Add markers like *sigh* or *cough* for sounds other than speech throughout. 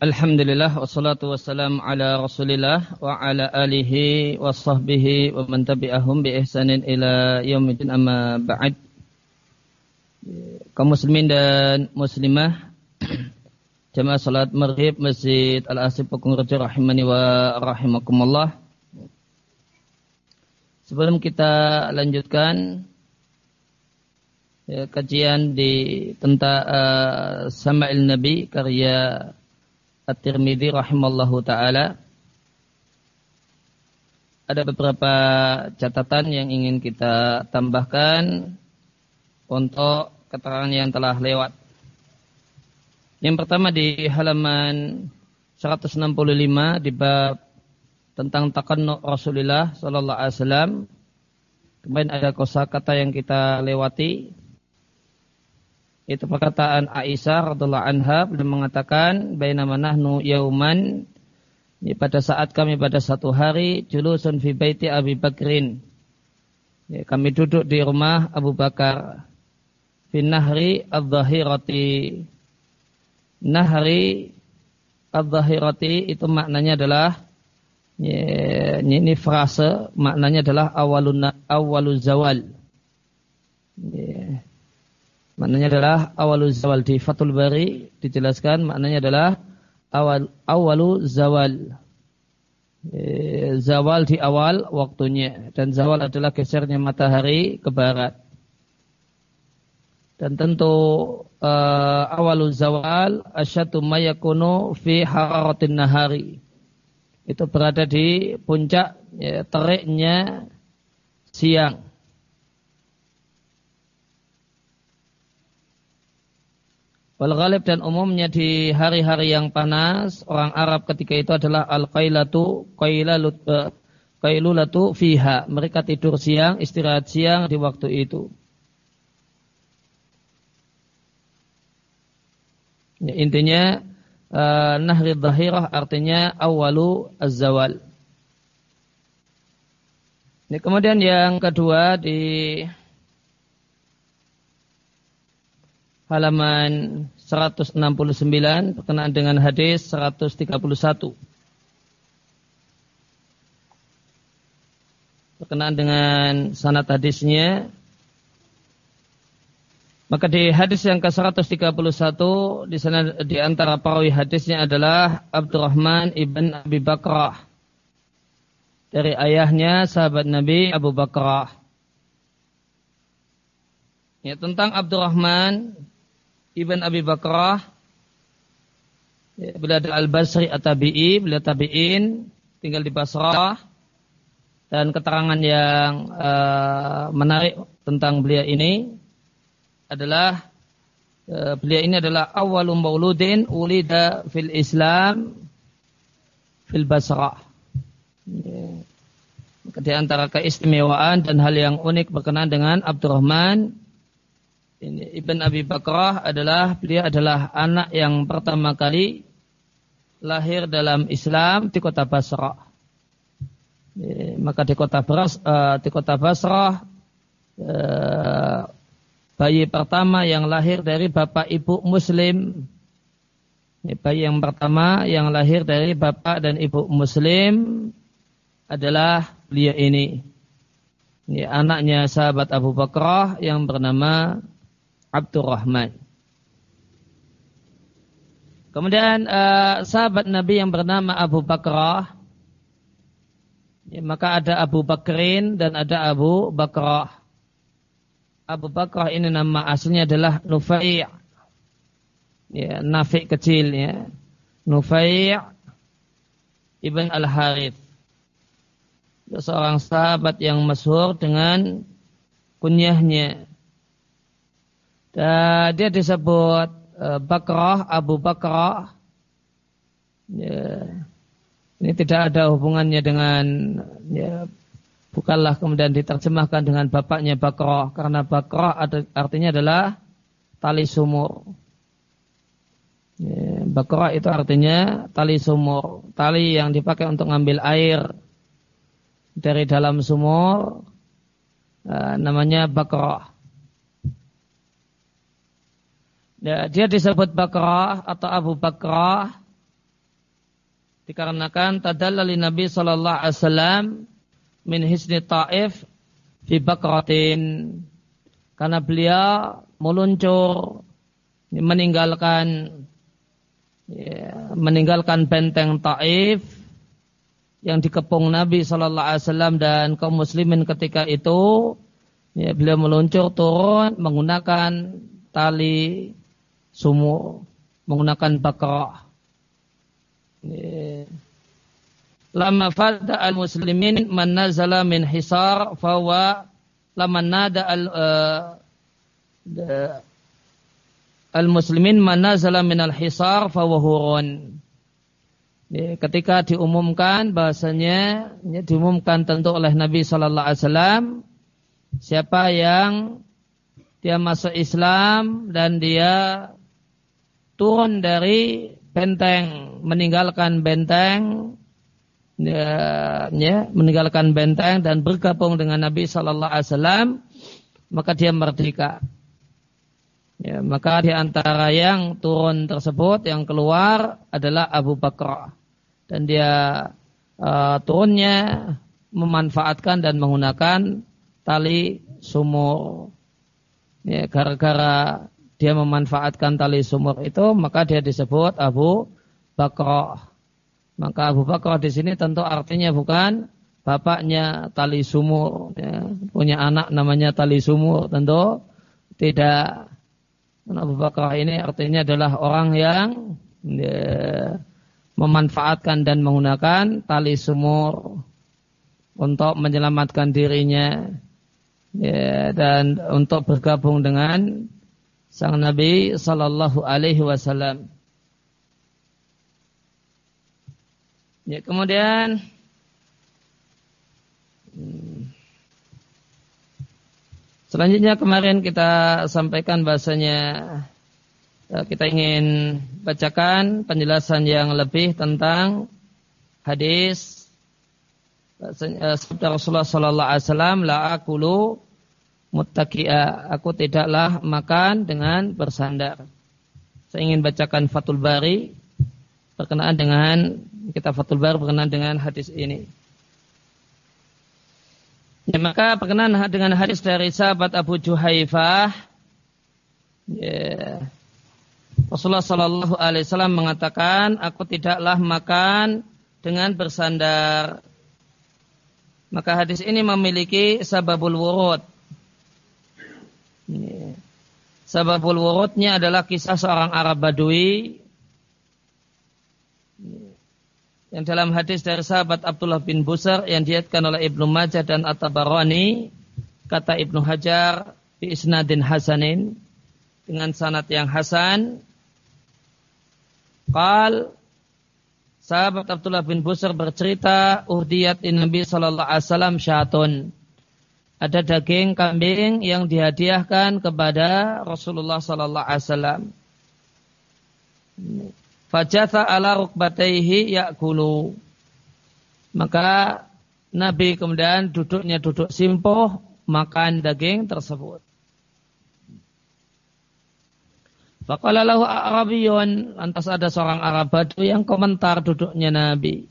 Alhamdulillah wassalatu wassalam ala Rasulillah wa ala alihi wa sahbihi wa man tabi'ahum bi ihsanin ila yaumil amma ba'd. Kaum muslimin dan muslimah *clears throat* jamaah salat maghrib Masjid Al-Asif Pekung Raja rahimani wa rahimakumullah. Sebelum kita lanjutkan ya, kajian di tentang uh, Sama'il Nabi karya At-Tirmidzi rahimallahu taala ada beberapa catatan yang ingin kita tambahkan untuk keterangan yang telah lewat. Yang pertama di halaman 165 di bab tentang takannu Rasulullah sallallahu alaihi wasallam. Kemudian ada kosakata yang kita lewati itu perkataan Aisyah radhiallahu anha beliau mengatakan bainama nahnu yauman. Ini pada saat kami pada satu hari julusun fi baiti Abi Bakrin. Ya, kami duduk di rumah Abu Bakar. Fi nahri adh-dhahirati nahri adh-dhahirati itu maknanya adalah ya, ini frase maknanya adalah awalun awaluz zawal ya, Maknanya adalah awalu zawal di Fathul Bari dijelaskan maknanya adalah awal awalu zawal. E, zawal di awal waktunya dan zawal adalah gesernya matahari ke barat. Dan tentu uh, awalu zawal asyatu mayakunu fi hararatin nahari. Itu berada di puncak ya, teriknya siang. Wal ghalib dan umumnya di hari-hari yang panas, orang Arab ketika itu adalah al-qailatu qailulatu eh, fiha. Mereka tidur siang, istirahat siang di waktu itu. Ya, intinya uh, nahri dhahirah artinya awalu az-zawal. Ini kemudian yang kedua di halaman 169 berkenaan dengan hadis 131. Berkenaan dengan sanad hadisnya maka di hadis yang ke-131 di sana di antara perawi hadisnya adalah Abdurrahman ibn Abi Bakrah dari ayahnya sahabat Nabi Abu Bakrah. Ya, tentang Abdurrahman Ibn Abi Bakrah ya, beliau ada Al-Basri At-Tabi'i beliau tabi'in tinggal di Basrah dan keterangan yang uh, menarik tentang beliau ini adalah uh, beliau ini adalah awalum mauludin ulida fil Islam fil Basrah. Ya. Di antara keistimewaan dan hal yang unik berkenaan dengan Abdurrahman ini Ibn Abi Bakrah adalah beliau adalah anak yang pertama kali lahir dalam Islam di kota Basrah. Maka di kota Bas, uh, di kota Basrah uh, bayi pertama yang lahir dari bapak ibu Muslim. Bayi yang pertama yang lahir dari bapak dan ibu Muslim adalah beliau ini. Ini anaknya sahabat Abu Bakrah yang bernama Abdurrahman. Kemudian uh, sahabat Nabi yang bernama Abu Bakrah. Ya, maka ada Abu Bakrin dan ada Abu Bakrah. Abu Bakrah ini nama aslinya adalah Nufai' ya, Nafi' kecil ya. Nufai' Ibn Al-Harith. Seorang sahabat yang masyhur dengan kunyahnya dan dia disebut uh, Bakrah, Abu Bakrah. Ya. Ini tidak ada hubungannya dengan ya, bukanlah kemudian diterjemahkan dengan bapaknya Bakrah karena Bakrah artinya adalah tali sumur. Ya, Bakrah itu artinya tali sumur, tali yang dipakai untuk mengambil air dari dalam sumur uh, namanya Bakrah. Ya, dia disebut Bakrah atau Abu Bakrah Dikarenakan tadallali Nabi sallallahu alaihi wasallam min hisni Taif fi bakratin. Karena beliau meluncur meninggalkan ya, meninggalkan benteng Taif yang dikepung Nabi Shallallahu Alaihi Wasallam dan kaum muslimin ketika itu ya, beliau meluncur turun menggunakan tali sumur menggunakan bakrah. Ya. Lama fada al muslimin man nazala min hisar fawa lama nada al uh, al muslimin man nazala min al hisar fawahurun. Ya, ketika diumumkan bahasanya ya, diumumkan tentu oleh Nabi Shallallahu Alaihi Wasallam siapa yang dia masuk Islam dan dia turun dari benteng meninggalkan benteng ya, ya meninggalkan benteng dan bergabung dengan Nabi Shallallahu Alaihi Wasallam maka dia merdeka. Ya, maka di antara yang turun tersebut yang keluar adalah Abu Bakar dan dia uh, turunnya memanfaatkan dan menggunakan tali sumur. Ya, gara-gara dia memanfaatkan tali sumur itu, maka dia disebut Abu Bakar. Maka Abu Bakar di sini tentu artinya bukan bapaknya tali sumur, ya, punya anak namanya tali sumur, tentu tidak. Abu Bakar ini artinya adalah orang yang ya, memanfaatkan dan menggunakan tali sumur untuk menyelamatkan dirinya ya, dan untuk bergabung dengan sang Nabi Sallallahu Alaihi Wasallam. Ya, kemudian hmm, selanjutnya kemarin kita sampaikan bahasanya Eh, kita ingin bacakan penjelasan yang lebih tentang hadis eh, sabda Rasulullah sallallahu alaihi wasallam la akulu muttaqi'a aku tidaklah makan dengan bersandar. Saya ingin bacakan Fathul Bari berkenaan dengan kita Fathul Bari berkenaan dengan hadis ini. Ya, maka berkenaan dengan hadis dari sahabat Abu Juhaifah ya, Rasulullah Shallallahu Alaihi Wasallam mengatakan, aku tidaklah makan dengan bersandar. Maka hadis ini memiliki sababul wurud. Sababul wurudnya adalah kisah seorang Arab Badui. Yang dalam hadis dari sahabat Abdullah bin Busar yang diatkan oleh Ibnu Majah dan At-Tabarani kata Ibnu Hajar bi isnadin hasanin dengan sanad yang hasan. Qal sahabat Abdullah bin Busr bercerita uhdiyat in Nabi sallallahu alaihi wasallam syatun. Ada daging kambing yang dihadiahkan kepada Rasulullah sallallahu alaihi wasallam. Fajatha ala rukbataihi yakulu. Maka Nabi kemudian duduknya duduk simpuh makan daging tersebut. Faqala lahu Arabiyun, lantas ada seorang Arab Badu yang komentar duduknya Nabi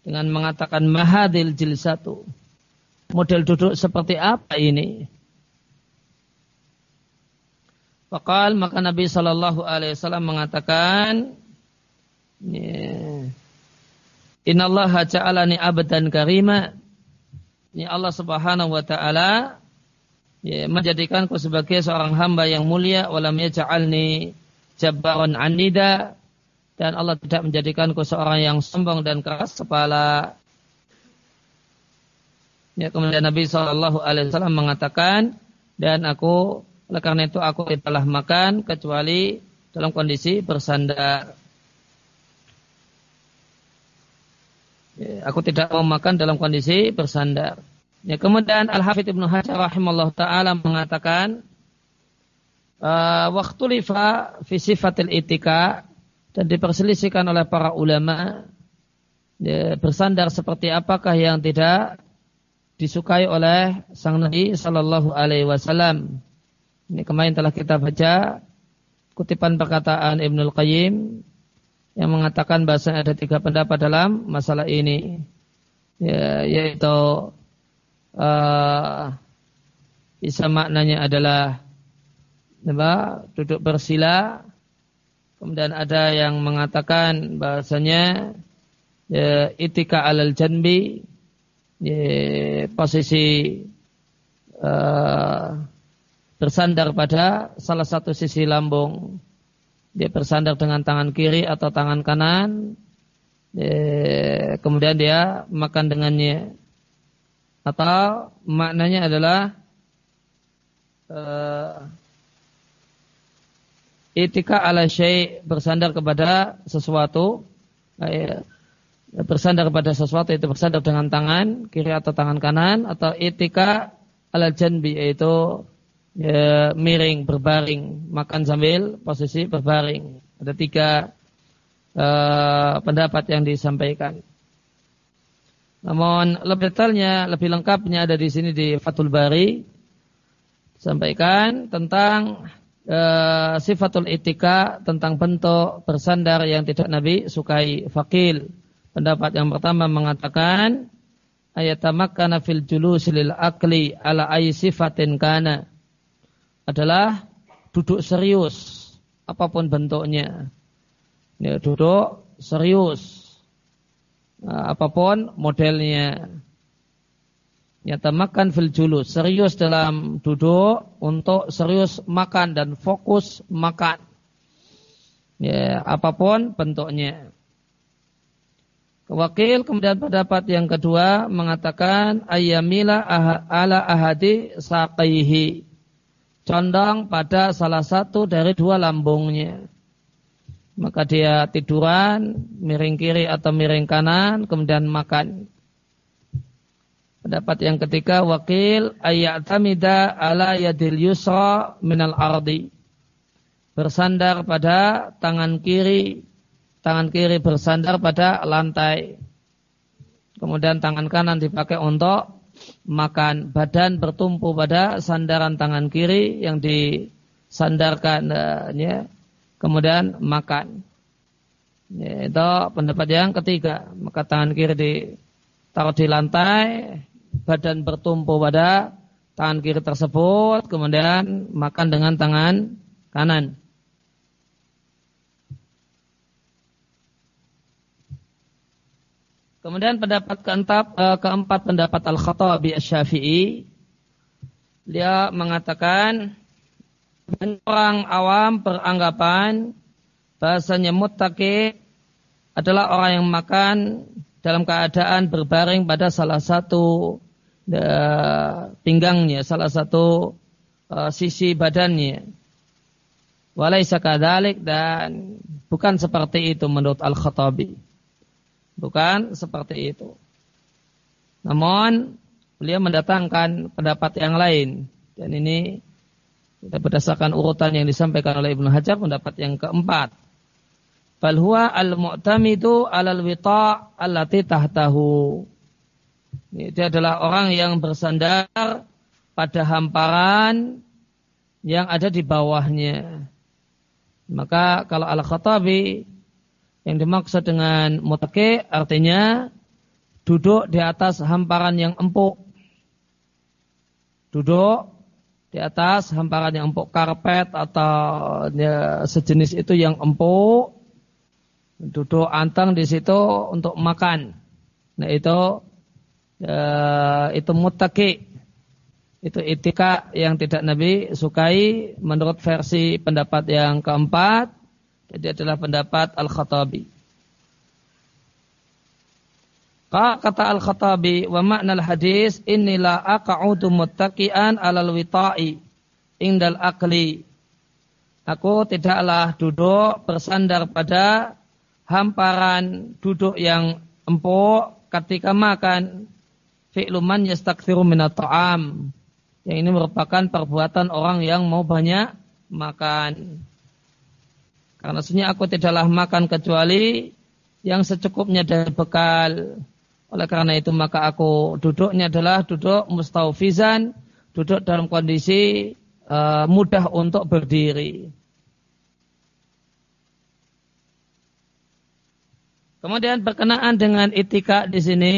dengan mengatakan mahadil jilsatu. Model duduk seperti apa ini? Fakal maka Nabi Shallallahu Alaihi Wasallam mengatakan, Inna Allah ja'alani abadan karima. Ini Allah Subhanahu Wa Taala ya, menjadikanku sebagai seorang hamba yang mulia walam yaj'alni jabbaran anida dan Allah tidak menjadikanku seorang yang sombong dan keras kepala. Ya, kemudian Nabi Shallallahu Alaihi Wasallam mengatakan dan aku oleh karena itu aku tidaklah makan kecuali dalam kondisi bersandar. Ya, aku tidak mau makan dalam kondisi bersandar. Ya, kemudian Al-Hafidh Ibnu Hajar rahimahullah taala mengatakan uh, waktu lifa fi sifatil itika dan diperselisihkan oleh para ulama ya, bersandar seperti apakah yang tidak disukai oleh sang Nabi Sallallahu Alaihi Wasallam. Ini kemarin telah kita baca kutipan perkataan Ibnul Qayyim yang mengatakan bahasa ada tiga pendapat dalam masalah ini, ya, yaitu uh, bisa maknanya adalah apa, duduk bersila. Kemudian ada yang mengatakan bahasanya ya, itika alal janbi ya, posisi uh, bersandar pada salah satu sisi lambung. Dia bersandar dengan tangan kiri atau tangan kanan. Ya, kemudian dia makan dengannya. Atau maknanya adalah uh, itika ala syai bersandar kepada sesuatu bersandar kepada sesuatu itu bersandar dengan tangan kiri atau tangan kanan atau itika ala janbi yaitu ya, miring, berbaring, makan sambil posisi berbaring. Ada tiga uh, pendapat yang disampaikan. Namun lebih detailnya, lebih lengkapnya ada di sini di Fathul Bari. Sampaikan tentang uh, sifatul etika, tentang bentuk bersandar yang tidak Nabi sukai fakil. Pendapat yang pertama mengatakan ayat tamakkana fil julus lil akli ala ay sifatin kana adalah duduk serius apa pun bentuknya. Ya, duduk serius nah, apa pun modelnya. Nyata makan fil julus, serius dalam duduk untuk serius makan dan fokus makan. Ya, apa pun bentuknya. Wakil kemudian pendapat yang kedua mengatakan ayamila ala ahadi saqaihi condong pada salah satu dari dua lambungnya. Maka dia tiduran, miring kiri atau miring kanan, kemudian makan. Pendapat yang ketiga, wakil tamida ala yadil yusra minal ardi. Bersandar pada tangan kiri, tangan kiri bersandar pada lantai. Kemudian tangan kanan dipakai untuk makan. Badan bertumpu pada sandaran tangan kiri yang disandarkan ya, kemudian makan. Ya, itu pendapat yang ketiga. Maka tangan kiri ditaruh di lantai. Badan bertumpu pada tangan kiri tersebut. Kemudian makan dengan tangan kanan Kemudian pendapat keempat, uh, keempat pendapat Al-Khattabi Asy-Syafi'i dia mengatakan orang awam beranggapan bahasanya muttaqi adalah orang yang makan dalam keadaan berbaring pada salah satu uh, pinggangnya, salah satu uh, sisi badannya. Walaysa kadalik dan bukan seperti itu menurut Al-Khattabi. Bukan seperti itu. Namun beliau mendatangkan pendapat yang lain dan ini kita berdasarkan urutan yang disampaikan oleh Ibnu Hajar pendapat yang keempat. Bal huwa al-mu'tamidu 'alal wita' allati tahtahu. Dia adalah orang yang bersandar pada hamparan yang ada di bawahnya. Maka kalau Al-Khattabi yang dimaksud dengan mutake artinya duduk di atas hamparan yang empuk. Duduk di atas hamparan yang empuk karpet atau ya, sejenis itu yang empuk. Duduk anteng di situ untuk makan. Nah itu ya, itu mutake. Itu etika yang tidak Nabi sukai menurut versi pendapat yang keempat jadi adalah pendapat Al-Khattabi. Kata Al-Khattabi wa makna al-hadis inilah aqa'udu muttaqian alal wita'i indal akli. Aku tidaklah duduk bersandar pada hamparan duduk yang empuk ketika makan. Fi'luman yastakthiru minat ta'am. Yang ini merupakan perbuatan orang yang mau banyak makan. Karena sebenarnya aku tidaklah makan kecuali yang secukupnya dari bekal. Oleh karena itu maka aku duduknya adalah duduk mustaufizan, duduk dalam kondisi uh, mudah untuk berdiri. Kemudian berkenaan dengan itika di sini,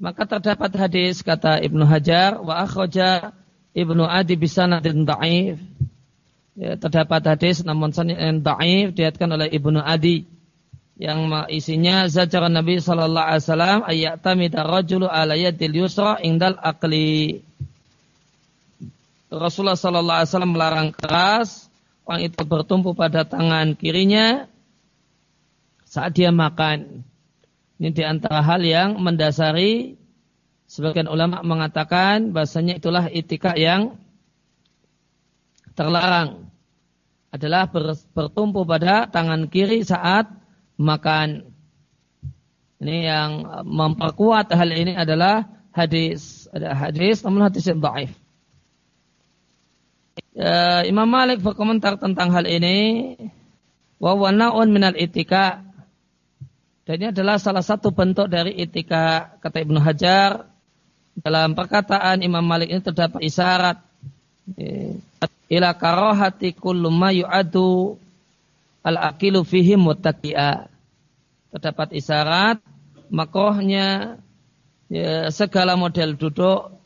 maka terdapat hadis kata Ibnu Hajar wa akhraja Ibnu Adi bisanadin da'if. Ya, terdapat hadis namun sanad da'if diatkan oleh Ibnu Adi yang isinya zajar Nabi sallallahu alaihi wasallam ayyatami rajulu ala yadil yusra indal aqli. Rasulullah sallallahu alaihi wasallam melarang keras orang itu bertumpu pada tangan kirinya saat dia makan. Ini di antara hal yang mendasari sebagian ulama mengatakan bahasanya itulah itikak yang terlarang adalah bertumpu pada tangan kiri saat makan. Ini yang memperkuat hal ini adalah hadis ada hadis namun hadis yang dhaif. Ya, Imam Malik berkomentar tentang hal ini wa naun minal itika dan ini adalah salah satu bentuk dari etika kata Ibnu Hajar. Dalam perkataan Imam Malik ini terdapat isyarat. Ila karohati kullu ma yu'adu al-aqilu fihi muttaqi'a. Terdapat isyarat makrohnya ya, segala model duduk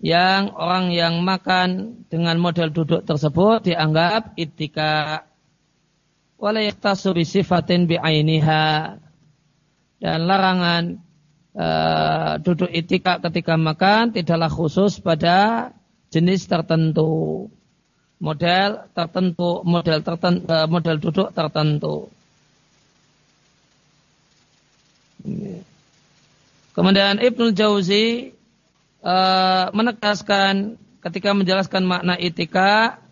yang orang yang makan dengan model duduk tersebut dianggap itika. Wala yaktasu bi sifatin bi'ainiha dan larangan uh, duduk itikak ketika makan tidaklah khusus pada jenis tertentu model tertentu model tertentu uh, model duduk tertentu. Kemudian Ibnu Jauzi uh, menegaskan ketika menjelaskan makna itika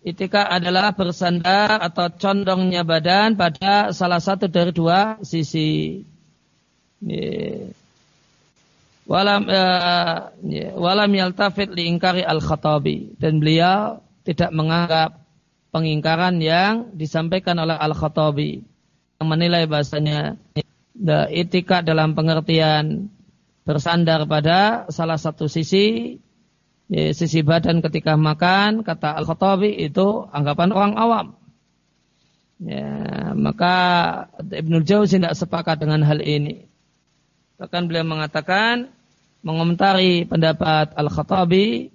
Itika adalah bersandar atau condongnya badan pada salah satu dari dua sisi. Walam uh, walam yaltafit liingkari al-Khatabi. Dan beliau tidak menganggap pengingkaran yang disampaikan oleh al-Khatabi yang menilai bahasanya etika dalam pengertian bersandar pada salah satu sisi ya, sisi badan ketika makan kata al-Khattabi itu anggapan orang awam. Ya, maka Ibnu Jauzi tidak sepakat dengan hal ini. Bahkan beliau mengatakan mengomentari pendapat Al-Khattabi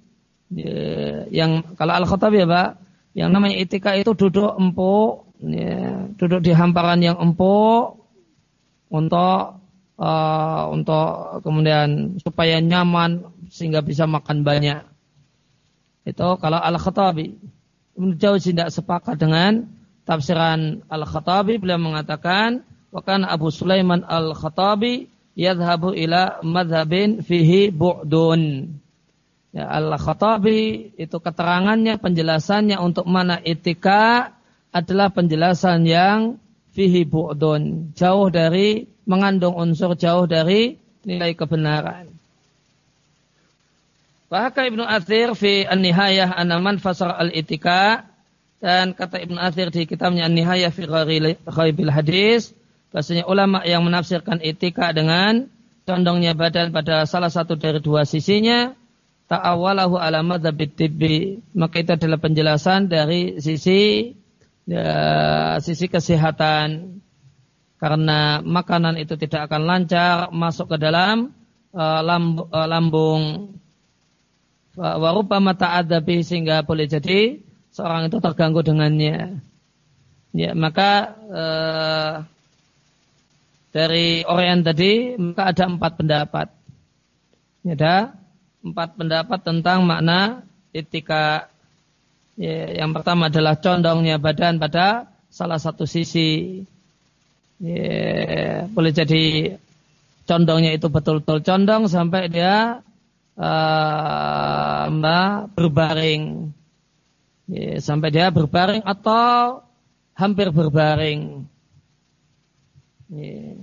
ya, yang kalau Al-Khattabi ya Pak, yang namanya itika itu duduk empuk, ya, duduk di hamparan yang empuk untuk uh, untuk kemudian supaya nyaman sehingga bisa makan banyak. Itu kalau Al-Khattabi. Jauh tidak sepakat dengan tafsiran Al-Khattabi beliau mengatakan bahkan Abu Sulaiman Al-Khattabi yadhabu ila madhabin fihi bu'dun. Ya, Al-Khattabi itu keterangannya, penjelasannya untuk mana etika adalah penjelasan yang fihi bu'dun. Jauh dari, mengandung unsur jauh dari nilai kebenaran. Bahkan Ibnu Athir fi An-Nihayah Anaman Fasar Al-Itika dan kata Ibnu Athir di kitabnya An-Nihayah fi Ghaibil Hadis Bahasanya ulama yang menafsirkan etika dengan condongnya badan pada salah satu dari dua sisinya ta'awalahu ala madzhabit tibbi. Maka itu adalah penjelasan dari sisi ya, sisi kesehatan. Karena makanan itu tidak akan lancar masuk ke dalam uh, lamb, lambung. Warupa mata adabi sehingga boleh jadi seorang itu terganggu dengannya. Ya maka uh, dari orang tadi maka ada empat pendapat. Ada empat pendapat tentang makna etika. Ya, yang pertama adalah condongnya badan pada salah satu sisi. Ya, boleh jadi condongnya itu betul-betul condong sampai dia uh, berbaring. Ya, sampai dia berbaring atau hampir berbaring. Iya.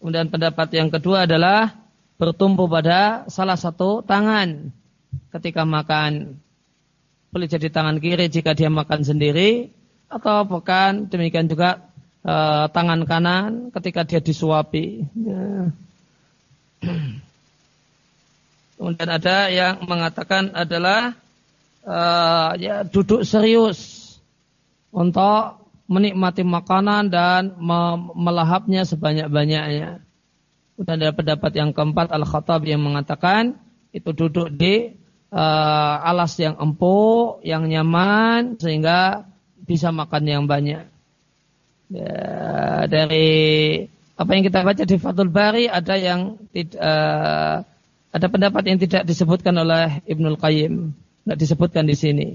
Kemudian pendapat yang kedua adalah bertumpu pada salah satu tangan ketika makan. Boleh jadi tangan kiri jika dia makan sendiri atau bukan demikian juga e, tangan kanan ketika dia disuapi. Ya. *clears throat* Kemudian ada yang mengatakan adalah e, ya duduk serius untuk menikmati makanan dan melahapnya sebanyak-banyaknya. Dan ada pendapat yang keempat Al-Khattab yang mengatakan itu duduk di uh, alas yang empuk, yang nyaman sehingga bisa makan yang banyak. Ya, dari apa yang kita baca di Fathul Bari ada yang uh, ada pendapat yang tidak disebutkan oleh Ibnul Qayyim, tidak disebutkan di sini,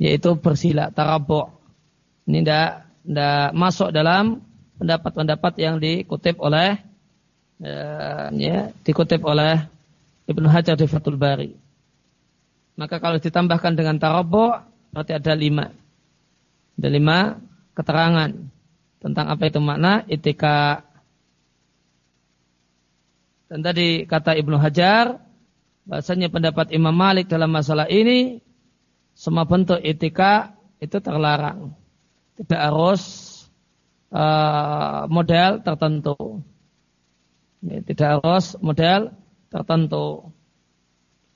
yaitu bersila tarabuk. Ini tidak tidak masuk dalam pendapat-pendapat yang dikutip oleh uh, ya, dikutip oleh Ibnu Hajar di Fathul Bari. Maka kalau ditambahkan dengan tarobo, berarti ada lima. Ada lima keterangan tentang apa itu makna itika. Dan tadi kata Ibnu Hajar, bahasanya pendapat Imam Malik dalam masalah ini, semua bentuk itika itu terlarang. Tidak harus uh, model tertentu. Ya, tidak harus model tertentu.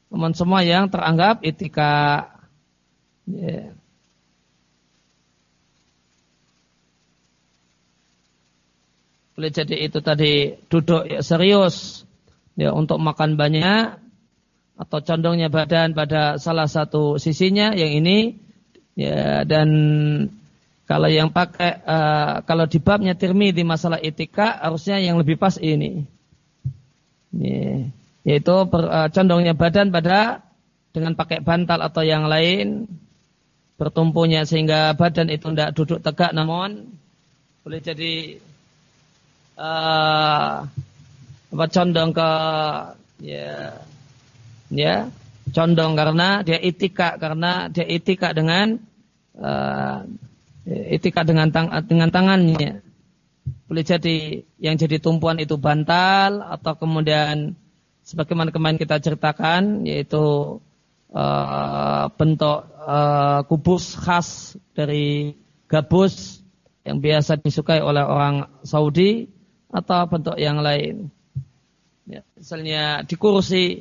Namun semua yang teranggap etika. Yeah. Boleh jadi itu tadi duduk ya, serius ya untuk makan banyak atau condongnya badan pada salah satu sisinya yang ini ya dan kalau yang pakai uh, kalau di babnya tirmi di masalah etika harusnya yang lebih pas ini. Yeah yaitu uh, condongnya badan pada dengan pakai bantal atau yang lain bertumpunya sehingga badan itu tidak duduk tegak namun boleh jadi uh, apa condong ke ya ya condong karena dia itika karena dia itika dengan uh, itika dengan tang, dengan tangannya boleh jadi yang jadi tumpuan itu bantal atau kemudian sebagaimana kemarin kita ceritakan yaitu uh, bentuk uh, kubus khas dari gabus yang biasa disukai oleh orang Saudi atau bentuk yang lain. Ya, misalnya di kursi,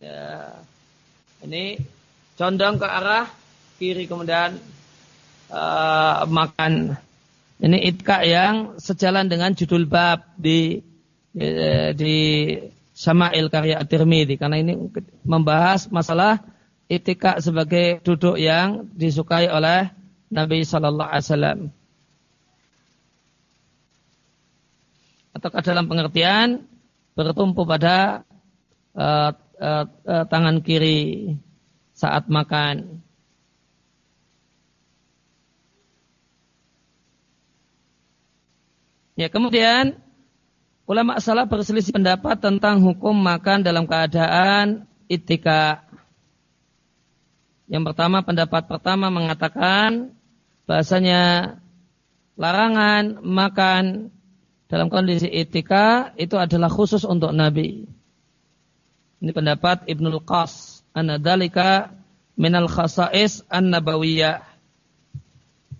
ya, ini condong ke arah kiri kemudian uh, makan. Ini itka yang sejalan dengan judul bab di di Sama'il karya At-Tirmidzi karena ini membahas masalah itika sebagai duduk yang disukai oleh Nabi sallallahu alaihi wasallam. Ataukah dalam pengertian bertumpu pada uh, uh, uh, tangan kiri saat makan. Ya, kemudian Ulama salah berselisih pendapat tentang hukum makan dalam keadaan itika. Yang pertama, pendapat pertama mengatakan bahasanya larangan makan dalam kondisi itika itu adalah khusus untuk Nabi. Ini pendapat Ibnul Qas. Anadalika minal khasais an-nabawiyah.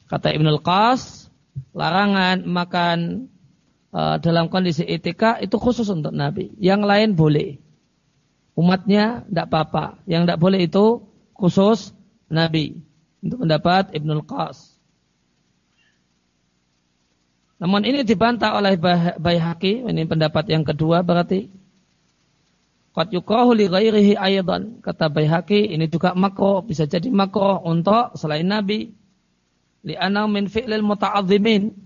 Kata Ibnul Qas, larangan makan uh, dalam kondisi etika itu khusus untuk Nabi. Yang lain boleh. Umatnya tidak apa-apa. Yang tidak boleh itu khusus Nabi. Untuk pendapat Ibnul Qas. Namun ini dibantah oleh Bayhaqi. Ini pendapat yang kedua berarti. Qad yukrahu li ghairihi. Kata Bayhaqi ini juga makro. Bisa jadi makro untuk selain Nabi. Li'anau min fi'lil muta'adzimin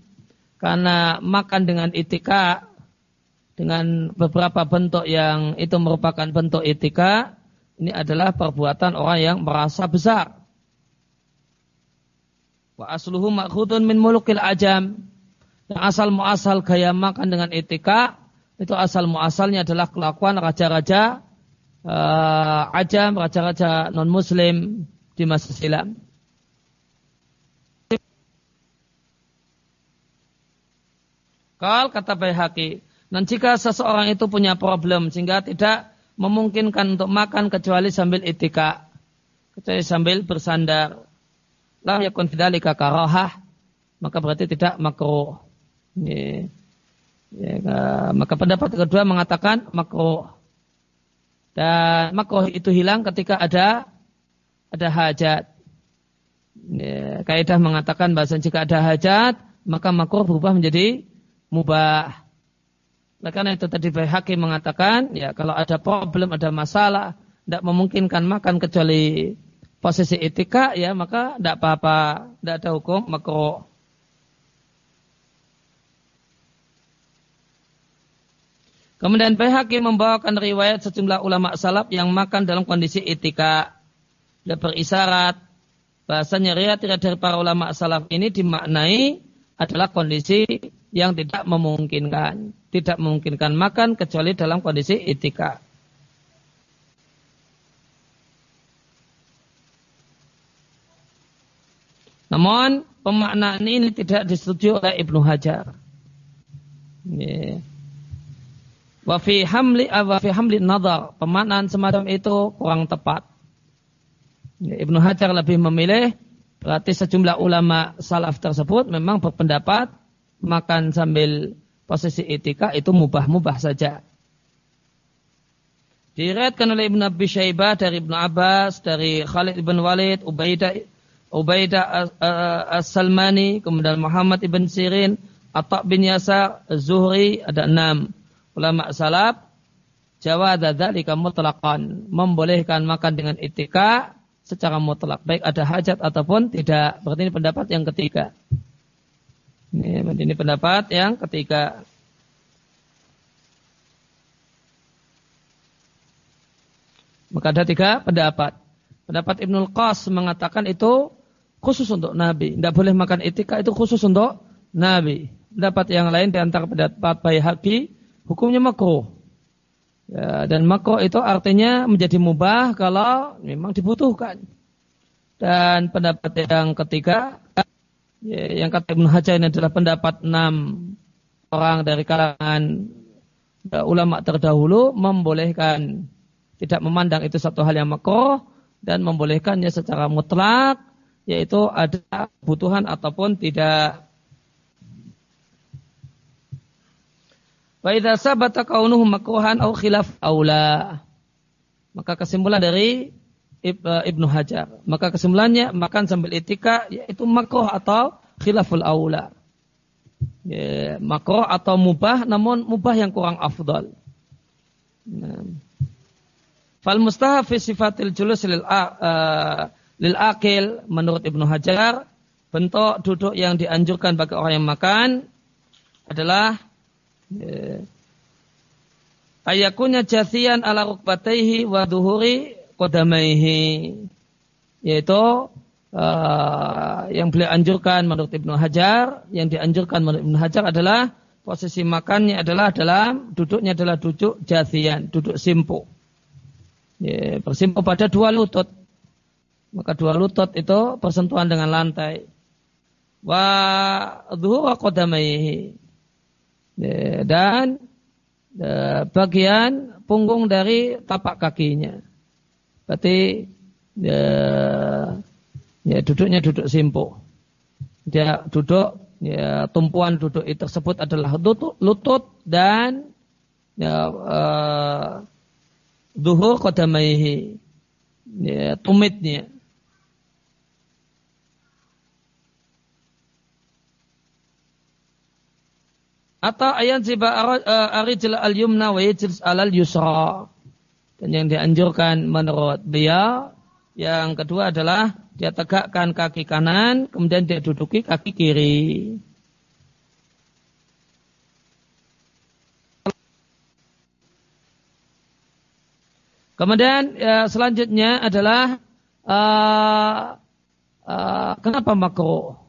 karena makan dengan itika dengan beberapa bentuk yang itu merupakan bentuk itika ini adalah perbuatan orang yang merasa besar. Wa asluhu makhudun min mulukil ajam. Yang asal muasal gaya makan dengan etika itu asal muasalnya adalah kelakuan raja-raja uh, ajam, raja-raja non muslim di masa silam. Kal kata Baihaqi, dan jika seseorang itu punya problem sehingga tidak memungkinkan untuk makan kecuali sambil itika, kecuali sambil bersandar, lam yakun fidzalika karahah, maka berarti tidak makruh. Ya, ya, maka pendapat kedua mengatakan makruh. Dan makruh itu hilang ketika ada ada hajat. Ya, kaidah mengatakan bahasa jika ada hajat maka makruh berubah menjadi mubah. Nah, karena itu tadi Hakim mengatakan ya kalau ada problem ada masalah tidak memungkinkan makan kecuali posisi etika ya maka tidak apa-apa tidak ada hukum makruh. Kemudian PHK membawakan riwayat sejumlah ulama salaf yang makan dalam kondisi etika. Dia berisyarat bahasanya riwayat dari para ulama salaf ini dimaknai adalah kondisi yang tidak memungkinkan. Tidak memungkinkan makan kecuali dalam kondisi etika. Namun pemaknaan ini tidak disetujui oleh Ibnu Hajar. Yeah. Wa fi hamli ah, wa fi hamli nadar. Pemaknaan semacam itu kurang tepat. Ibnu Hajar lebih memilih berarti sejumlah ulama salaf tersebut memang berpendapat makan sambil posisi etika itu mubah-mubah saja. Diriatkan oleh Ibnu Abi Syaibah dari Ibnu Abbas, dari Khalid ibn Walid, Ubaidah Ubaidah As-Salmani, kemudian Muhammad ibn Sirin, Atta bin Yasar, Zuhri, ada enam. Ulama salaf jawada dzalika mutlaqan membolehkan makan dengan itika secara mutlak baik ada hajat ataupun tidak. Berarti ini pendapat yang ketiga ini, ini pendapat yang ketiga maka ada tiga pendapat pendapat Ibnul Qas mengatakan itu khusus untuk Nabi tidak boleh makan itika itu khusus untuk Nabi pendapat yang lain di antara pendapat Bayhaqi hukumnya makruh. Ya, dan makruh itu artinya menjadi mubah kalau memang dibutuhkan. Dan pendapat yang ketiga, ya, yang kata Ibn Hajar ini adalah pendapat enam orang dari kalangan ya, ulama terdahulu membolehkan tidak memandang itu satu hal yang makruh dan membolehkannya secara mutlak yaitu ada kebutuhan ataupun tidak Wa makruhan au khilaf aula. Maka kesimpulan dari Ibnu Hajar, maka kesimpulannya makan sambil etika yaitu makruh atau khilaful aula. Ya, makruh atau mubah namun mubah yang kurang afdal. Nah. Fal mustahab fi sifatil julus lil, uh, lil akil menurut Ibnu Hajar bentuk duduk yang dianjurkan bagi orang yang makan adalah Ya. Ayakunya jathian ala rukbataihi wa duhuri kodamaihi. Yaitu uh, yang beliau anjurkan menurut Ibnu Hajar, yang dianjurkan menurut Ibnu Hajar adalah posisi makannya adalah dalam duduknya adalah duduk jathian, duduk simpu. Ya, bersimpu pada dua lutut. Maka dua lutut itu bersentuhan dengan lantai. Wa dhuhura qadamaihi Ya, dan ya, bagian punggung dari tapak kakinya. Berarti ya, ya duduknya duduk simpuk. Dia duduk ya tumpuan duduk itu tersebut adalah lutut, lutut dan ya uh, duhur kodamaihi ya tumitnya Atau ayat ziba eh, arijil al yumna wa yajlis alal yusra. Dan yang dianjurkan menurut beliau yang kedua adalah dia tegakkan kaki kanan, kemudian dia duduki kaki kiri. Kemudian ya, selanjutnya adalah uh, uh, kenapa makruh?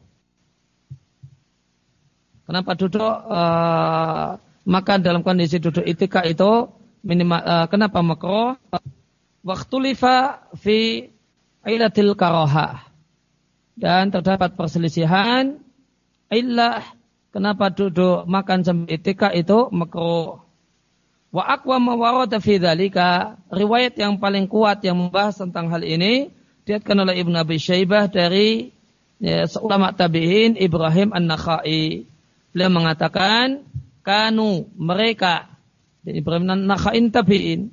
Kenapa duduk uh, makan dalam kondisi duduk itika itu minimal uh, kenapa makro? Waktu lifa fi ilatil karoha dan terdapat perselisihan ilah kenapa duduk makan sambil itika itu makro. Wa akwa mawarada fi riwayat yang paling kuat yang membahas tentang hal ini diatkan oleh Ibnu Abi Syaibah dari ya, seulama tabi'in Ibrahim An-Nakhai Beliau mengatakan kanu mereka jadi Ibrahim nakhain tabiin.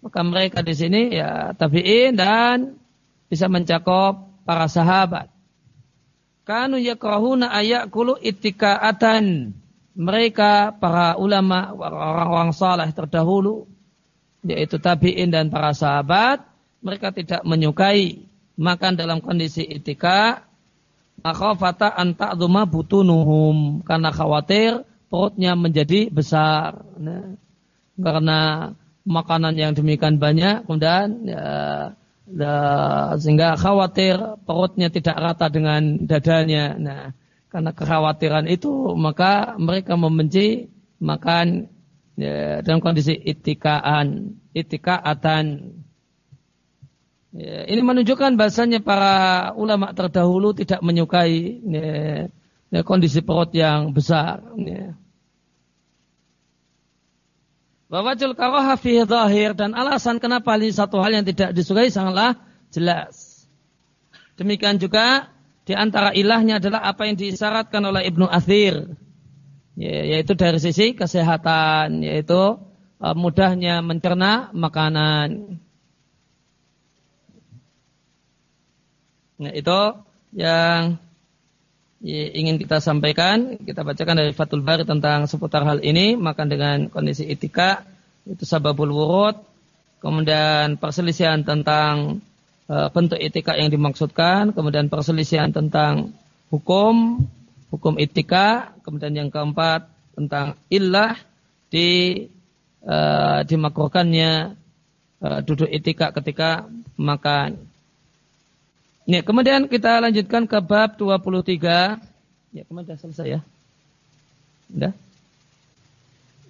Maka mereka di sini ya tabiin dan bisa mencakup para sahabat. Kanu yakrahuna ayakulu itikaatan. Mereka para ulama orang-orang saleh terdahulu yaitu tabi'in dan para sahabat mereka tidak menyukai makan dalam kondisi itika. Akhafata an ta'dhuma butunuhum. Karena khawatir perutnya menjadi besar. Nah, karena makanan yang demikian banyak kemudian ya, ya, sehingga khawatir perutnya tidak rata dengan dadanya. Nah, karena kekhawatiran itu maka mereka membenci makan ya, dalam kondisi itikaan, itikaatan. Ya, ini menunjukkan bahasanya para ulama terdahulu tidak menyukai ya, ya, kondisi perut yang besar. Ya. Wawajul karoha fi zahir dan alasan kenapa ini satu hal yang tidak disukai sangatlah jelas. Demikian juga di antara ilahnya adalah apa yang disyaratkan oleh Ibnu Athir. Ya, yaitu dari sisi kesehatan, yaitu uh, mudahnya mencerna makanan. Nah, itu yang ingin kita sampaikan. Kita bacakan dari Fatul Bari tentang seputar hal ini. Makan dengan kondisi etika, itu sababul wurud. Kemudian perselisihan tentang e, bentuk etika yang dimaksudkan. Kemudian perselisihan tentang hukum, hukum etika. Kemudian yang keempat tentang illah di e, e, duduk etika ketika makan. Ya, kemudian kita lanjutkan ke bab 23. Ya, kemarin sudah selesai ya. Sudah?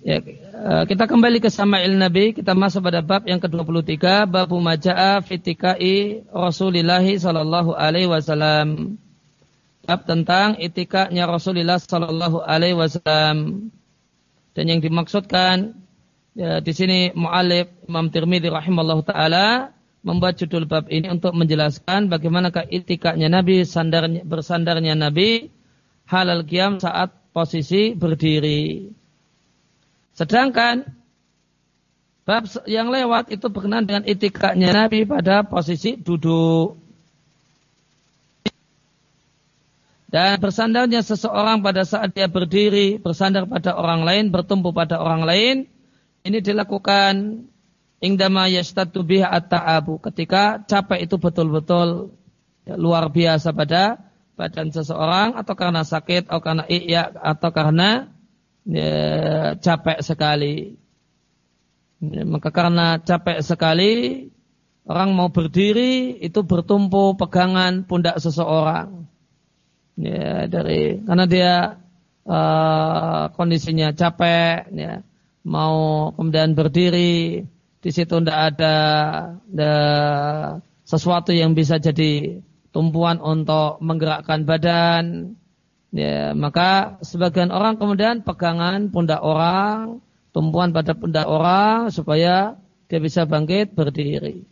Ya, eh, kita kembali ke Sama'il Nabi, kita masuk pada bab yang ke-23, bab Maja'a fitikai Rasulullah sallallahu alaihi wasallam. Bab tentang itikanya Rasulullah sallallahu alaihi wasallam. Dan yang dimaksudkan ya, di sini mu'alif Imam Tirmidzi rahimallahu taala membuat judul bab ini untuk menjelaskan bagaimanakah itikanya Nabi sandarnya, bersandarnya Nabi halal kiam saat posisi berdiri. Sedangkan bab yang lewat itu berkenaan dengan itikanya Nabi pada posisi duduk. Dan bersandarnya seseorang pada saat dia berdiri, bersandar pada orang lain, bertumpu pada orang lain, ini dilakukan Ingdama yastatu biha at-ta'abu. Ketika capek itu betul-betul ya, luar biasa pada badan seseorang atau karena sakit atau karena iya atau karena ya, capek sekali. Ya, maka karena capek sekali orang mau berdiri itu bertumpu pegangan pundak seseorang. Ya, dari karena dia uh, kondisinya capek ya, mau kemudian berdiri di situ tidak ada, sesuatu yang bisa jadi tumpuan untuk menggerakkan badan, ya, maka sebagian orang kemudian pegangan pundak orang, tumpuan pada pundak orang supaya dia bisa bangkit berdiri.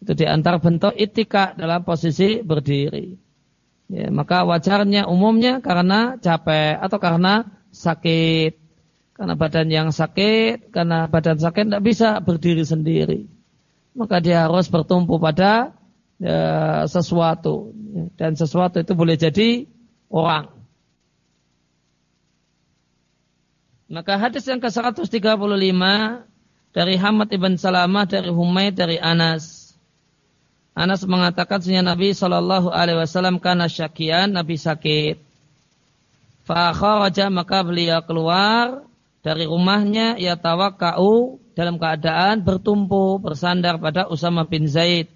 Itu di antara bentuk itika dalam posisi berdiri. Ya, maka wajarnya umumnya karena capek atau karena sakit karena badan yang sakit, karena badan sakit tidak bisa berdiri sendiri. Maka dia harus bertumpu pada ya, sesuatu. Dan sesuatu itu boleh jadi orang. Maka hadis yang ke-135 dari Hamad ibn Salamah dari Humaid dari Anas. Anas mengatakan sunnah Nabi Shallallahu Alaihi Wasallam karena syakian Nabi sakit. Fa maka beliau keluar dari rumahnya ia tawakau dalam keadaan bertumpu bersandar pada Usama bin Zaid.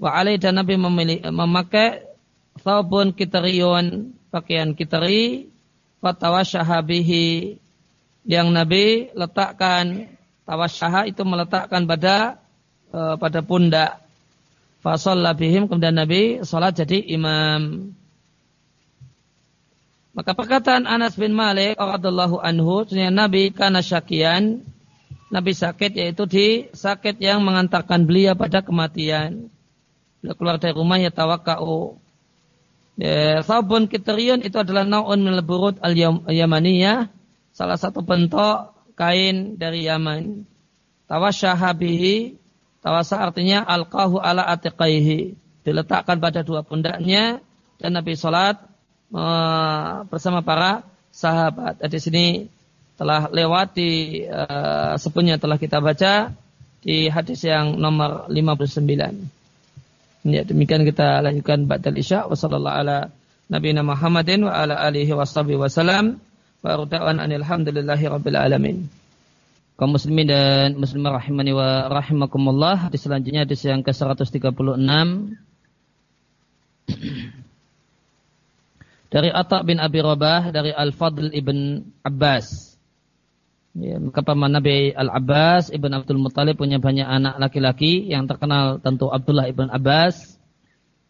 Wa alaih dan Nabi memilih, memakai thawbun kiterion pakaian kiteri fatawasyahabihi yang Nabi letakkan tawasyaha itu meletakkan pada uh, pada pundak. Fasalla bihim kemudian Nabi salat jadi imam. Maka perkataan Anas bin Malik radhiyallahu anhu, Nabi karena syakian, Nabi sakit yaitu di sakit yang mengantarkan beliau pada kematian. Beliau keluar dari rumah ya tawakau. Ya, sabun kiterion itu adalah naun min burut al-yamaniyah, salah satu bentuk kain dari Yaman. Tawasyahabihi, tawasa artinya alqahu ala atiqaihi. Diletakkan pada dua pundaknya, dan Nabi sholat uh, bersama para sahabat. Di sini telah lewati uh, sepunya telah kita baca di hadis yang nomor 59. Ya, demikian kita lanjutkan ba'dal isya wa sallallahu ala nabiyina Muhammadin wa ala alihi wa sahbihi wa arda'an alhamdulillahi rabbil alamin. Kaum muslimin dan muslimah rahimani wa rahimakumullah. Di selanjutnya hadis yang ke-136 dari Atta bin Abi Rabah dari Al-Fadl ibn Abbas. Ya, maka paman Nabi Al-Abbas ibn Abdul Muttalib punya banyak anak laki-laki yang terkenal tentu Abdullah ibn Abbas.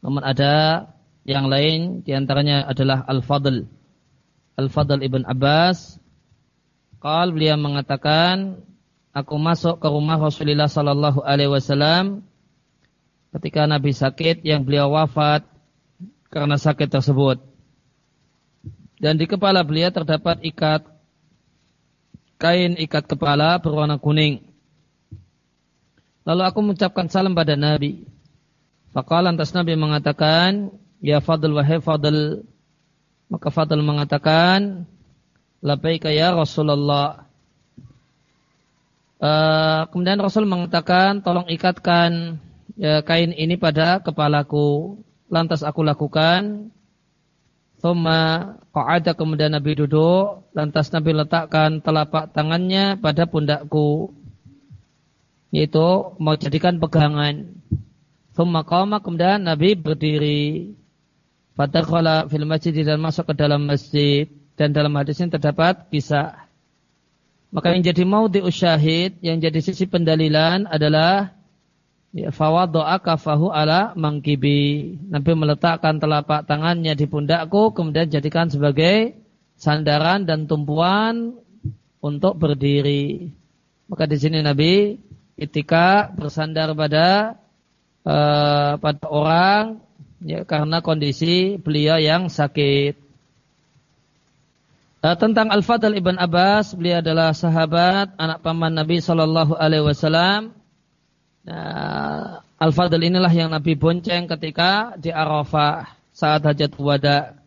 Namun ada yang lain di antaranya adalah Al-Fadl. Al-Fadl ibn Abbas Qal beliau mengatakan, aku masuk ke rumah Rasulullah sallallahu alaihi wasallam ketika Nabi sakit yang beliau wafat karena sakit tersebut. Dan di kepala beliau terdapat ikat kain ikat kepala berwarna kuning. Lalu aku mengucapkan salam pada Nabi. Fakal lantas Nabi mengatakan, Ya Fadl wahai Fadl. Maka Fadl mengatakan, Labaika ya Rasulullah. Uh, kemudian Rasul mengatakan, tolong ikatkan ya, kain ini pada kepalaku. Lantas aku lakukan. Thumma qa'ada kemudian Nabi duduk. Lantas Nabi letakkan telapak tangannya pada pundakku. Yaitu mau jadikan pegangan. Thumma qama kemudian Nabi berdiri. Fadakhala fil masjid dan masuk ke dalam masjid dan dalam hadis ini terdapat kisah. Maka yang jadi maudhi usyahid, yang jadi sisi pendalilan adalah ya, fawado'a kafahu ala mangkibi. Nabi meletakkan telapak tangannya di pundakku, kemudian jadikan sebagai sandaran dan tumpuan untuk berdiri. Maka di sini Nabi ketika bersandar pada uh, pada orang ya karena kondisi beliau yang sakit. Uh, tentang Al-Fadl Ibn Abbas, beliau adalah sahabat, anak paman Nabi Shallallahu Alaihi Wasallam. Uh, Al-Fadl inilah yang Nabi bonceng ketika di Arafah saat hajat wada.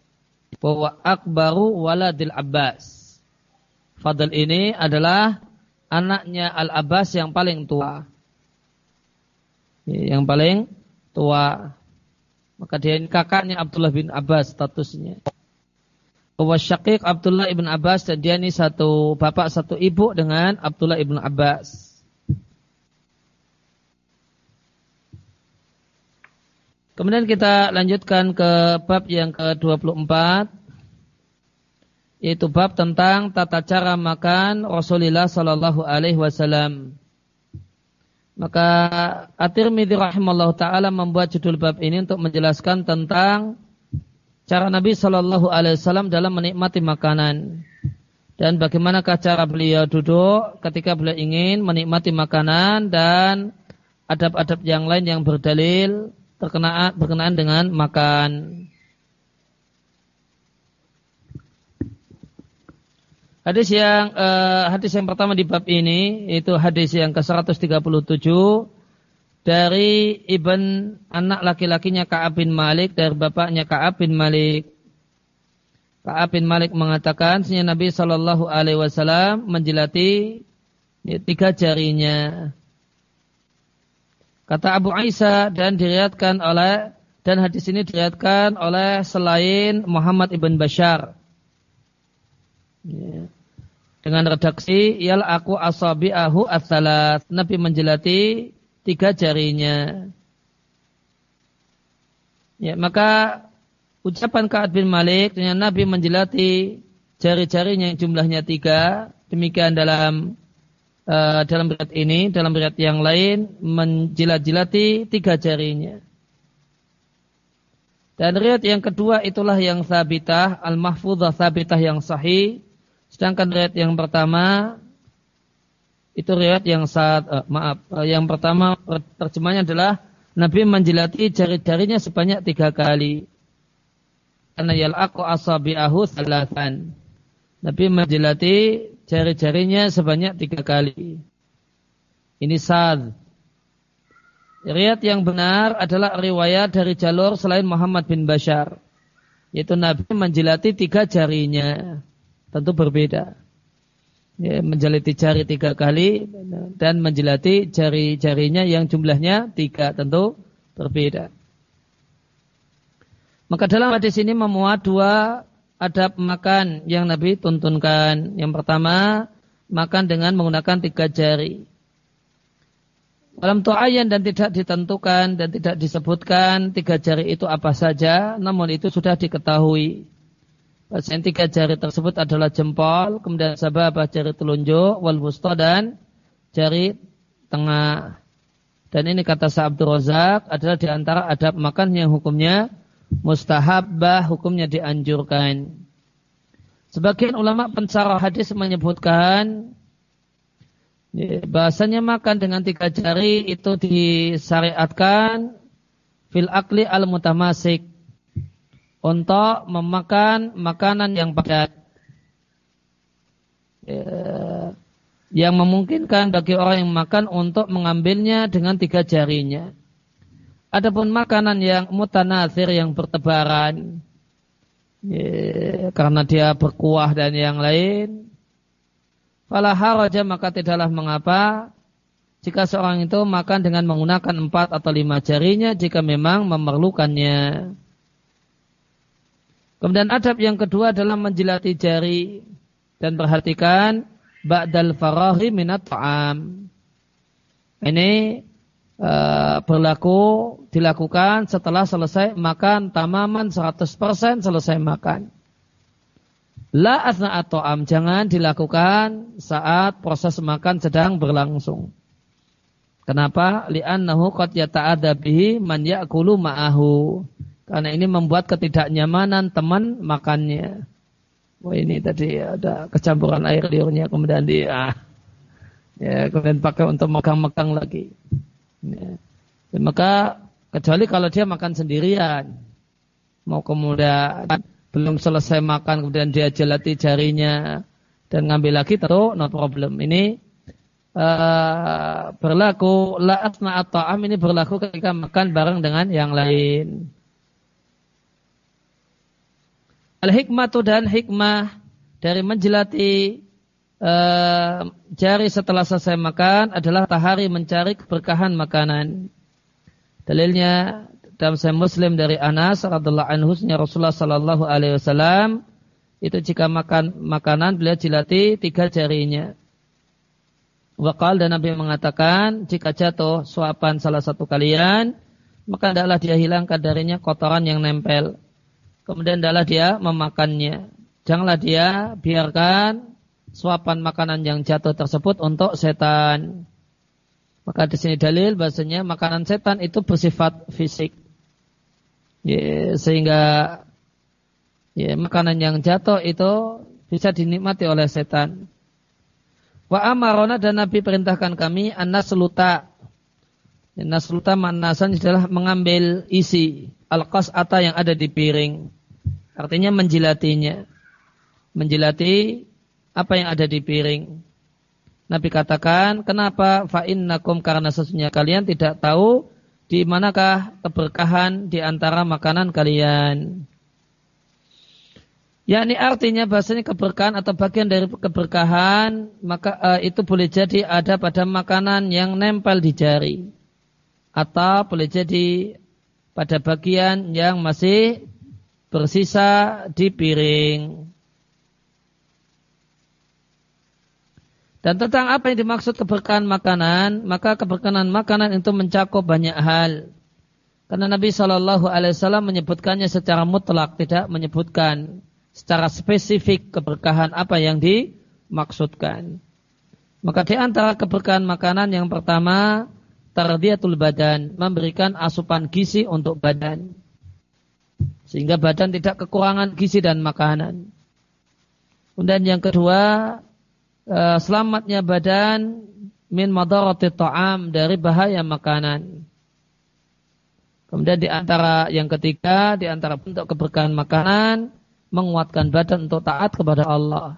Bahwa akbaru waladil Abbas. Fadl ini adalah anaknya Al-Abbas yang paling tua. Yang paling tua. Maka dia ini kakaknya Abdullah bin Abbas statusnya bahwa Syakik Abdullah ibn Abbas dan dia ini satu bapak satu ibu dengan Abdullah ibn Abbas. Kemudian kita lanjutkan ke bab yang ke-24 yaitu bab tentang tata cara makan Rasulullah sallallahu alaihi wasallam. Maka At-Tirmidzi rahimallahu taala membuat judul bab ini untuk menjelaskan tentang cara Nabi Shallallahu Alaihi Wasallam dalam menikmati makanan dan bagaimanakah cara beliau duduk ketika beliau ingin menikmati makanan dan adab-adab yang lain yang berdalil terkenaan berkenaan dengan makan. Hadis yang uh, hadis yang pertama di bab ini itu hadis yang ke-137 dari ibn anak laki-lakinya Ka'ab bin Malik dari bapaknya Ka'ab bin Malik. Ka'ab bin Malik mengatakan sehingga Nabi Shallallahu Alaihi Wasallam menjilati ya, tiga jarinya. Kata Abu Aisyah dan diriatkan oleh dan hadis ini diriatkan oleh selain Muhammad ibn Bashar. Ya. Dengan redaksi, yal aku asabi ahu asalat. Nabi menjelati tiga jarinya. Ya, maka ucapan Ka'ab bin Malik dengan Nabi menjelati jari-jarinya yang jumlahnya tiga. Demikian dalam uh, dalam berat ini, dalam berat yang lain menjilat-jilati tiga jarinya. Dan riat yang kedua itulah yang sabitah, al-mahfudzah sabitah yang sahih. Sedangkan riat yang pertama itu riwayat yang saat uh, maaf uh, yang pertama terjemahnya adalah Nabi menjilati jari-jarinya sebanyak tiga kali. Karena yal'aqu asabi'ahu salatan. Nabi menjilati jari-jarinya sebanyak tiga kali. Ini sad. Riwayat yang benar adalah riwayat dari jalur selain Muhammad bin Bashar. yaitu Nabi menjilati tiga jarinya. Tentu berbeda. Ya, jari tiga kali dan menjilati jari-jarinya yang jumlahnya tiga tentu berbeda. Maka dalam hadis ini memuat dua adab makan yang Nabi tuntunkan. Yang pertama, makan dengan menggunakan tiga jari. Dalam tu'ayan dan tidak ditentukan dan tidak disebutkan tiga jari itu apa saja, namun itu sudah diketahui. Pasien tiga jari tersebut adalah jempol, kemudian sababah jari telunjuk, wal wusta dan jari tengah. Dan ini kata Sa'abdur Razak adalah di antara adab makan yang hukumnya mustahabbah, hukumnya dianjurkan. Sebagian ulama pensarah hadis menyebutkan Ya, bahasanya makan dengan tiga jari itu disyariatkan fil akli al mutamasik untuk memakan makanan yang padat ya, yang memungkinkan bagi orang yang makan untuk mengambilnya dengan tiga jarinya. Adapun makanan yang mutanasir yang bertebaran ya, karena dia berkuah dan yang lain Fala haraja maka tidaklah mengapa jika seorang itu makan dengan menggunakan empat atau lima jarinya jika memang memerlukannya. Kemudian adab yang kedua adalah menjilati jari dan perhatikan ba'dal farahi minat ta'am. Ini uh, berlaku dilakukan setelah selesai makan tamaman 100% selesai makan. La asna atau am jangan dilakukan saat proses makan sedang berlangsung. Kenapa? Li'annahu qad yata'adha bihi man ya'kulu ma'ahu. Karena ini membuat ketidaknyamanan teman makannya. Wah ini tadi ada kecampuran air liurnya kemudian dia *laughs* ya kemudian pakai untuk megang-megang lagi. Ya. Maka kecuali kalau dia makan sendirian mau kemudian belum selesai makan kemudian dia jelati jarinya dan ngambil lagi tentu no problem. Ini uh, berlaku la atna am ini berlaku ketika makan bareng dengan yang lain. Al hikmatu dan hikmah dari menjelati uh, jari setelah selesai makan adalah tahari mencari keberkahan makanan. Dalilnya dalam Sahih Muslim dari Anas radhiallahu anhu Rasulullah sallallahu alaihi wasallam itu jika makan makanan beliau jilati tiga jarinya. Wakal dan Nabi mengatakan jika jatuh suapan salah satu kalian maka adalah dia hilangkan darinya kotoran yang nempel. Kemudian adalah dia memakannya. Janganlah dia biarkan suapan makanan yang jatuh tersebut untuk setan. Maka di sini dalil bahasanya makanan setan itu bersifat fisik ya, sehingga ya, makanan yang jatuh itu bisa dinikmati oleh setan. Wa amarona dan Nabi perintahkan kami an-nasluta. Ya, nasluta manasan adalah mengambil isi al-qas'ata yang ada di piring. Artinya menjilatinya. Menjilati apa yang ada di piring. Nabi katakan, kenapa fa'innakum karena sesungguhnya kalian tidak tahu di manakah keberkahan di antara makanan kalian. Yakni artinya bahasanya keberkahan atau bagian dari keberkahan maka uh, itu boleh jadi ada pada makanan yang nempel di jari atau boleh jadi pada bagian yang masih bersisa di piring. Dan tentang apa yang dimaksud keberkahan makanan, maka keberkahan makanan itu mencakup banyak hal. Karena Nabi Shallallahu Alaihi Wasallam menyebutkannya secara mutlak, tidak menyebutkan secara spesifik keberkahan apa yang dimaksudkan. Maka di antara keberkahan makanan yang pertama, tardiyatul badan, memberikan asupan gizi untuk badan. Sehingga badan tidak kekurangan gizi dan makanan. Kemudian yang kedua, uh, selamatnya badan min madarati ta'am dari bahaya makanan. Kemudian di antara yang ketiga, di antara bentuk keberkahan makanan, menguatkan badan untuk taat kepada Allah.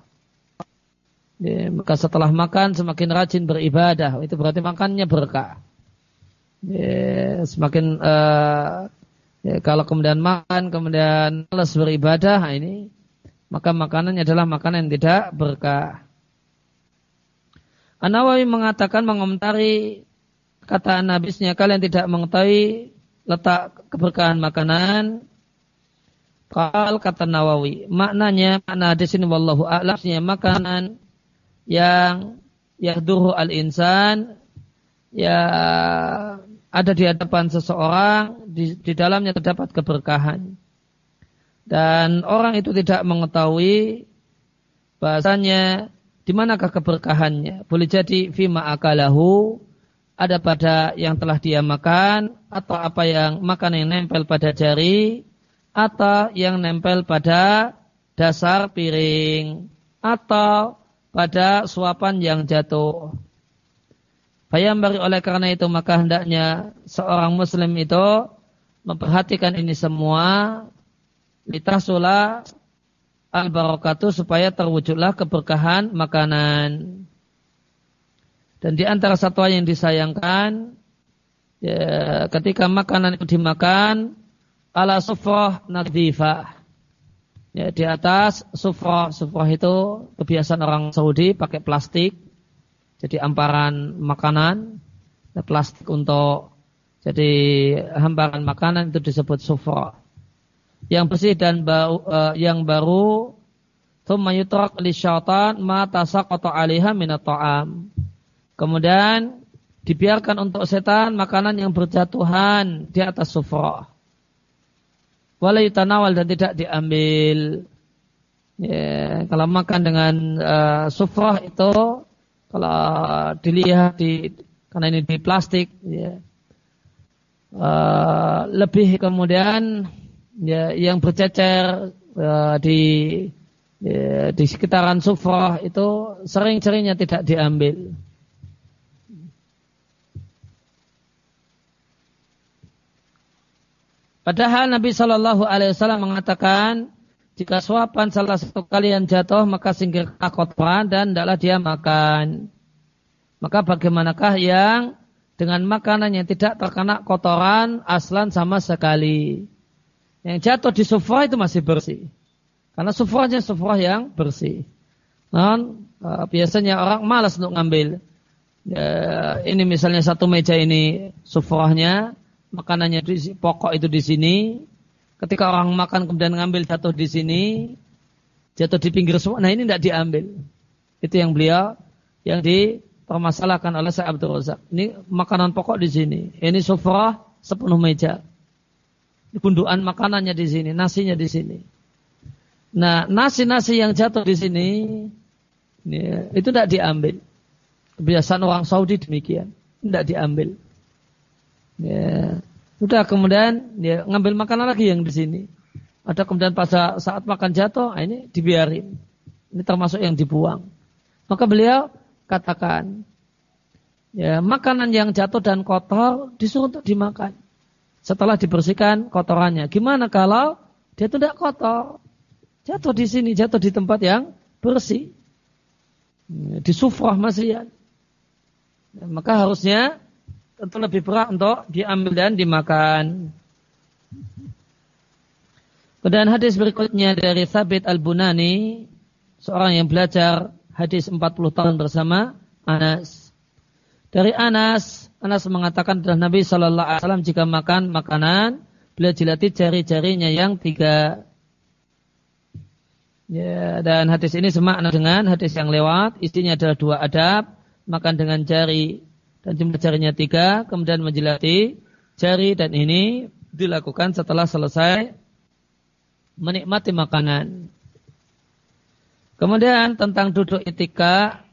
Ya, maka setelah makan semakin rajin beribadah, itu berarti makannya berkah. Ya, semakin uh, Ya, kalau kemudian makan, kemudian malas beribadah, ini maka makanannya adalah makanan yang tidak berkah. An-Nawawi mengatakan mengomentari kata nabisnya kalian tidak mengetahui letak keberkahan makanan. Kal kata Nawawi, maknanya makna di sini wallahu a'lam makanan yang yahduhu al-insan ya ada di hadapan seseorang di, di dalamnya terdapat keberkahan dan orang itu tidak mengetahui bahasanya di manakah keberkahannya? Boleh jadi fima akalahu ada pada yang telah dia makan atau apa yang makan yang nempel pada jari atau yang nempel pada dasar piring atau pada suapan yang jatuh. Bayambari oleh karena itu maka hendaknya seorang muslim itu memperhatikan ini semua. Litasula al barakatuh supaya terwujudlah keberkahan makanan. Dan di antara satwa yang disayangkan ya, ketika makanan itu dimakan ala sufrah nadhifah. Ya, di atas sufrah, sufrah itu kebiasaan orang Saudi pakai plastik jadi amparan makanan, plastik untuk jadi hamparan makanan itu disebut sufra. Yang bersih dan bau, uh, yang baru thumma yutrak li syaitan ma tasaqata 'alaiha min ta'am. Kemudian dibiarkan untuk setan makanan yang berjatuhan di atas sufra. Wala yutanawal dan tidak diambil. Ya, kalau makan dengan uh, sufrah itu kalau dilihat di karena ini di plastik ya uh, lebih kemudian ya yang bercecer uh, di ya, di sekitaran sufrah itu sering-seringnya tidak diambil. Padahal Nabi Shallallahu Alaihi Wasallam mengatakan jika suapan salah satu kalian jatuh, maka singkirkan kotoran dan tidaklah dia makan. Maka bagaimanakah yang dengan makanan yang tidak terkena kotoran aslan sama sekali. Yang jatuh di sufrah itu masih bersih. Karena sufrahnya sufrah yang bersih. Non, uh, biasanya orang malas untuk ngambil. Ya, ini misalnya satu meja ini sufrahnya, makanannya di, pokok itu di sini, Ketika orang makan kemudian ngambil jatuh di sini, jatuh di pinggir semua, nah ini tidak diambil. Itu yang beliau yang dipermasalahkan oleh Syekh Abdul Razak. Ini makanan pokok di sini. Ini sofrah sepenuh meja. Gundukan makanannya di sini, nasinya di sini. Nah, nasi-nasi yang jatuh di sini ini, itu tidak diambil. Kebiasaan orang Saudi demikian, tidak diambil. Ya. Sudah kemudian dia ngambil makanan lagi yang di sini. Ada kemudian pada saat makan jatuh, ah, ini dibiarin. Ini termasuk yang dibuang. Maka beliau katakan, ya makanan yang jatuh dan kotor disuruh untuk dimakan. Setelah dibersihkan kotorannya. Gimana kalau dia tidak kotor? Jatuh di sini, jatuh di tempat yang bersih. Di sufrah masih ya. Maka harusnya tentu lebih berat untuk diambil dan dimakan. Kemudian hadis berikutnya dari Thabit Al-Bunani, seorang yang belajar hadis 40 tahun bersama Anas. Dari Anas, Anas mengatakan adalah Nabi Shallallahu Alaihi Wasallam jika makan makanan, beliau jilati jari-jarinya yang tiga. Ya, dan hadis ini semakna dengan hadis yang lewat. Isinya adalah dua adab, makan dengan jari dan jumlah jarinya tiga, kemudian menjilati jari dan ini dilakukan setelah selesai menikmati makanan. Kemudian tentang duduk itika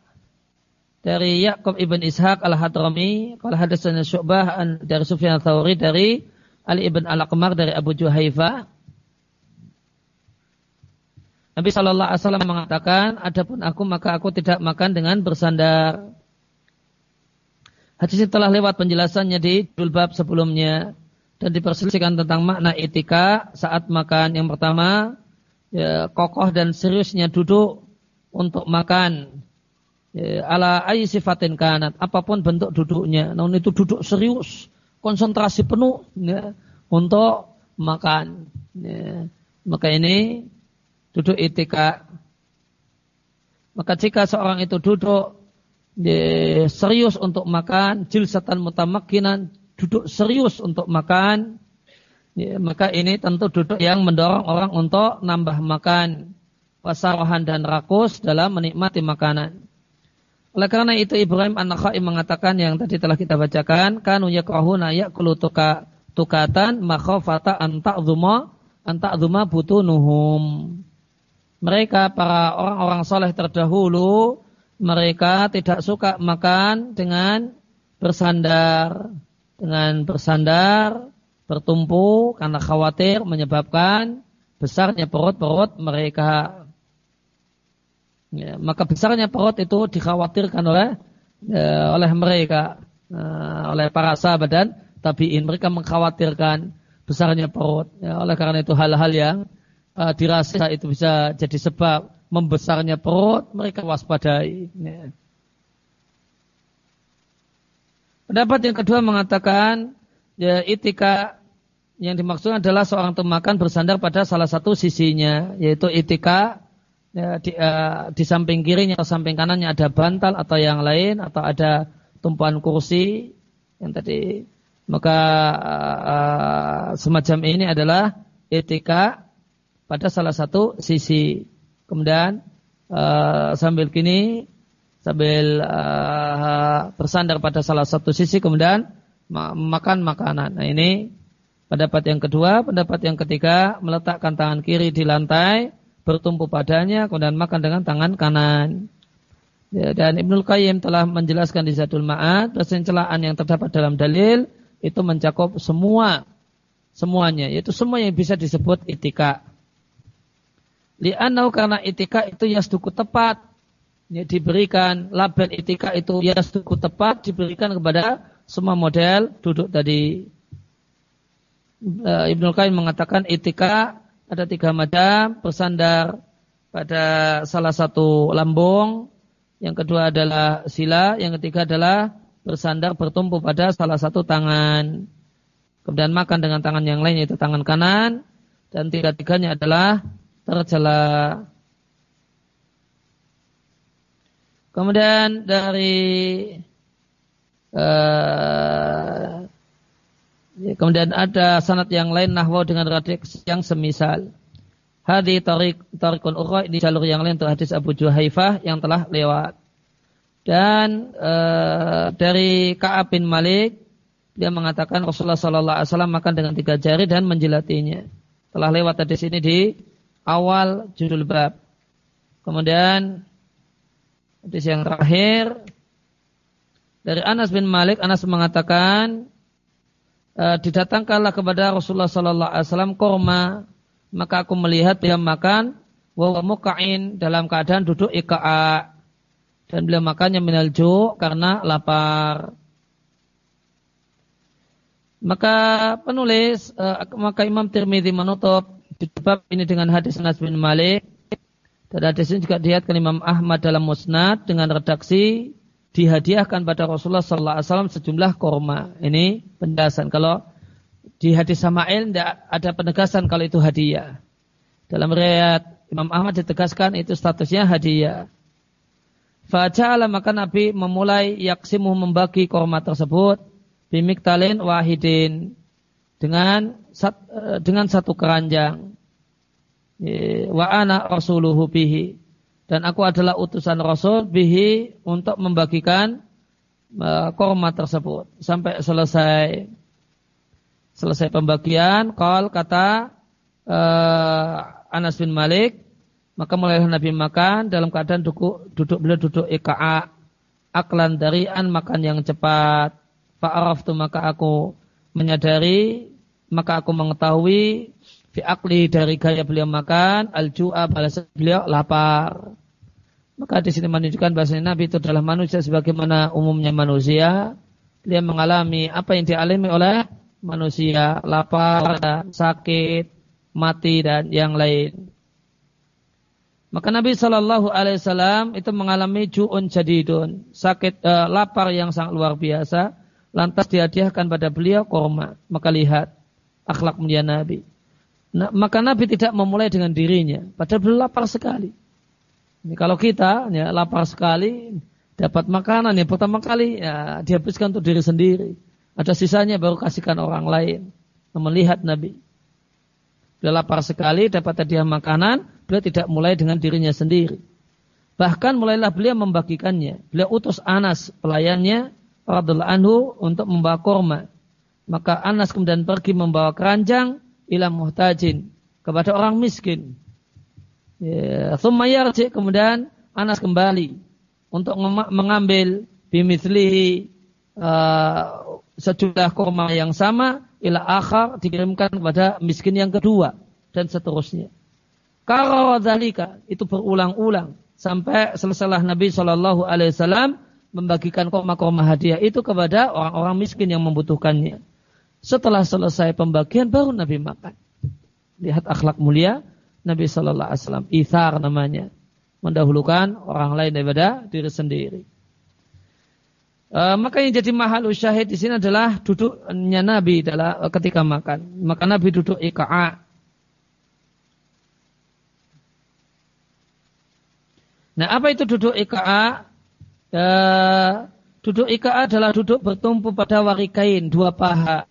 dari Yakub ibn Ishaq al Hadrami, kalau hadisnya Syu'bah dari Sufyan Thawri dari Ali ibn al Aqmar dari Abu Juhaifa. Nabi Shallallahu Alaihi Wasallam mengatakan, adapun aku maka aku tidak makan dengan bersandar. Hadis ini telah lewat penjelasannya di bab sebelumnya dan diperselisihkan tentang makna etika saat makan. Yang pertama, ya, kokoh dan seriusnya duduk untuk makan. Ya, ala ayi sifatin kanat, apa pun bentuk duduknya. Namun itu duduk serius, konsentrasi penuh ya, untuk makan. Ya. Maka ini duduk itika. Maka jika seorang itu duduk ya, serius untuk makan, jilsatan mutamakinan, duduk serius untuk makan, ya, maka ini tentu duduk yang mendorong orang untuk nambah makan, wasarohan dan rakus dalam menikmati makanan. Oleh karena itu Ibrahim An-Nakhai mengatakan yang tadi telah kita bacakan, kanu yakrahuna ya'kulu tuka tukatan makhafata an ta'dhuma an ta'dhuma butunuhum. Mereka para orang-orang soleh terdahulu mereka tidak suka makan dengan bersandar dengan bersandar bertumpu karena khawatir menyebabkan besarnya perut-perut mereka Ya, maka besarnya perut itu dikhawatirkan oleh ya, oleh mereka, uh, oleh para sahabat dan tabiin. Mereka mengkhawatirkan besarnya perut. Ya, oleh karena itu hal-hal yang uh, dirasa itu bisa jadi sebab membesarnya perut, mereka waspadai. Ya. Pendapat yang kedua mengatakan ya, itika yang dimaksud adalah seorang itu makan bersandar pada salah satu sisinya, yaitu itika ya, di, uh, di samping kirinya atau samping kanannya ada bantal atau yang lain atau ada tumpuan kursi yang tadi. Maka uh, semacam ini adalah etika pada salah satu sisi. Kemudian uh, sambil kini sambil uh, bersandar pada salah satu sisi kemudian makan makanan. Nah ini pendapat yang kedua. Pendapat yang ketiga meletakkan tangan kiri di lantai bertumpu padanya kemudian makan dengan tangan kanan. Ya, dan Ibnul Qayyim telah menjelaskan di Zadul Ma'ad bahwa celaan yang terdapat dalam dalil itu mencakup semua semuanya yaitu semua yang bisa disebut itika. Li'anau karena itika itu yasduku tepat ya, diberikan label itika itu yasduku tepat diberikan kepada semua model duduk tadi. Uh, Ibnul Qayyim mengatakan itika ada tiga macam bersandar pada salah satu lambung, yang kedua adalah sila, yang ketiga adalah bersandar bertumpu pada salah satu tangan. Kemudian makan dengan tangan yang lain yaitu tangan kanan dan tiga-tiganya adalah tercela. Kemudian dari Ya, kemudian ada sanat yang lain nahwa dengan radik yang semisal. Hadi tarik tarikun ukhra di jalur yang lain untuk hadis Abu Juhaifah yang telah lewat. Dan e, dari Ka'ab bin Malik dia mengatakan Rasulullah Sallallahu Alaihi Wasallam makan dengan tiga jari dan menjelatinya. Telah lewat hadis ini di awal judul bab. Kemudian hadis yang terakhir dari Anas bin Malik Anas mengatakan didatangkanlah kepada Rasulullah sallallahu alaihi wasallam korma maka aku melihat dia makan wa mukain dalam keadaan duduk ika'a dan beliau makannya minal karena lapar. Maka penulis uh, maka Imam Tirmidzi menutup bab ini dengan hadis Anas bin Malik dan hadis ini juga dilihatkan Imam Ahmad dalam Musnad dengan redaksi dihadiahkan pada Rasulullah Sallallahu Alaihi Wasallam sejumlah korma. Ini penjelasan. Kalau di hadis Samail tidak ada penegasan kalau itu hadiah. Dalam riwayat Imam Ahmad ditegaskan itu statusnya hadiah. Faja'ala maka Nabi memulai yaksimu membagi korma tersebut bimiktalin wahidin dengan eh, dengan satu keranjang. Wa ana rasuluhu bihi dan aku adalah utusan Rasul bihi untuk membagikan uh, korma tersebut. Sampai selesai selesai pembagian kal kata uh, Anas bin Malik maka mulai Nabi makan dalam keadaan duduk, duduk beliau duduk ika'a aklan dari an makan yang cepat. Fa'araftu maka aku menyadari maka aku mengetahui fi akli dari gaya beliau makan al-ju'a balas beliau lapar. Maka di sini menunjukkan bahasanya Nabi itu adalah manusia sebagaimana umumnya manusia. Dia mengalami apa yang dialami oleh manusia, lapar, sakit, mati dan yang lain. Maka Nabi Shallallahu Alaihi Wasallam itu mengalami juun jadidun, sakit uh, lapar yang sangat luar biasa. Lantas dihadiahkan pada beliau korma. Maka lihat akhlak mulia Nabi. Nah, maka Nabi tidak memulai dengan dirinya, padahal beliau lapar sekali. Ini kalau kita ya, lapar sekali, dapat makanan yang pertama kali ya, dihabiskan untuk diri sendiri. Ada sisanya baru kasihkan orang lain. Melihat Nabi. Beliau lapar sekali, dapat hadiah makanan, beliau tidak mulai dengan dirinya sendiri. Bahkan mulailah beliau membagikannya. Beliau utus Anas, pelayannya, radhiallahu anhu, untuk membawa korma. Maka Anas kemudian pergi membawa keranjang ila muhtajin kepada orang miskin. Ya, kemudian Anas kembali untuk mengambil bimithlihi uh, sejumlah korma yang sama ila akhar dikirimkan kepada miskin yang kedua dan seterusnya. Kalau itu berulang-ulang sampai selesailah Nabi Shallallahu Alaihi Wasallam membagikan koma-koma hadiah itu kepada orang-orang miskin yang membutuhkannya. Setelah selesai pembagian baru Nabi makan. Lihat akhlak mulia Nabi Shallallahu Alaihi Wasallam. Ithar namanya. Mendahulukan orang lain daripada diri sendiri. E, maka yang jadi mahal syahid di sini adalah duduknya Nabi dalam ketika makan. Maka Nabi duduk ika'a. Nah, apa itu duduk ika'a? E, duduk ika'a adalah duduk bertumpu pada warikain, dua paha